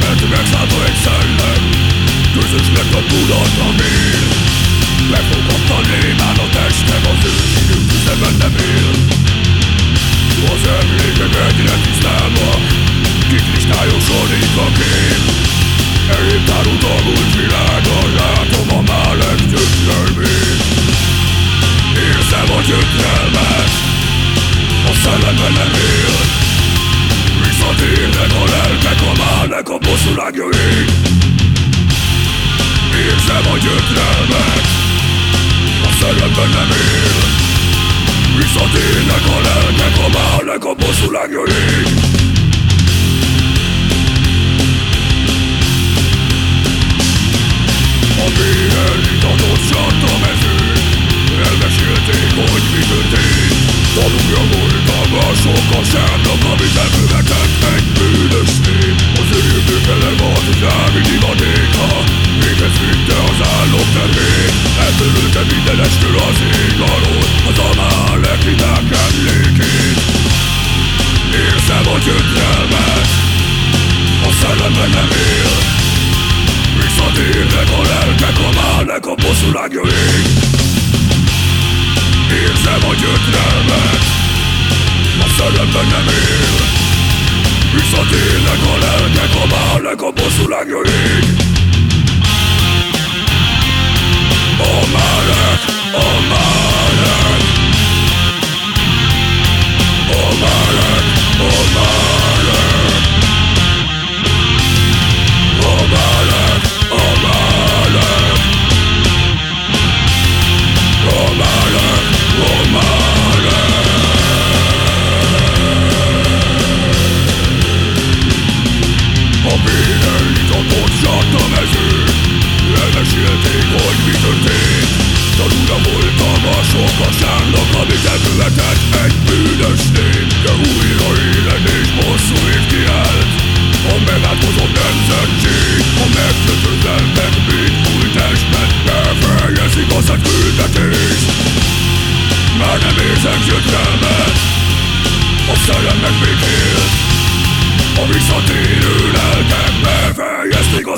szemet megszállta egy szellem Közös lett a tudat, ami Befogadta némán a testem Az ősidők üzemen nem él. Az emlékek egyre tisztába Kikristályosodik a kép. Eléptárult a múlt világa Látom a málek gyötrelmét Érzem a gyötrelmet A szellemben nem él. Visszatérnek a ezek a márnek a bosszú lágyai Érzem a gyötrelmet A szellemben nem él. Visszatérnek a lelkek a márnek a bosszú lágyai A mélyre nyitott sárt a mező Elmesélték, hogy mi történt. Tanulja voltam a sok a sárnak, amit ebből Eltörölte minden estől az ég alól Az amálek hibák emlékét Érzem a gyötrelmet A szellemben nem él. Visszatérnek a lelkek A málek a bosszulágjaik Érzem a gyötrelmet A szellemben nem él. Visszatérnek a lelkek A málek a bosszulágjaik A A vénen itatott zárt a mező Elmesélték, hogy mi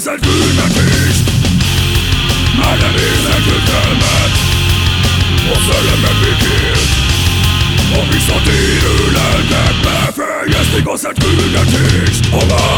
egy küldetést Már nem érzek gyötrelmet A szellemek békélt A visszatérő lelkek befejezték az egy küldetést A a málek